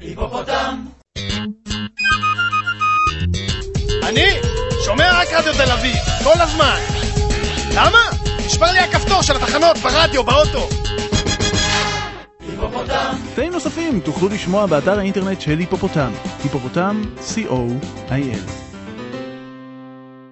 היפופוטם! אני שומע רק רדיו תל אביב, כל הזמן. למה? נשבר לי הכפתור של התחנות ברדיו, באוטו. היפופוטם! קטעים נוספים תוכלו לשמוע באתר האינטרנט של היפופוטם, היפופוטם, co.il.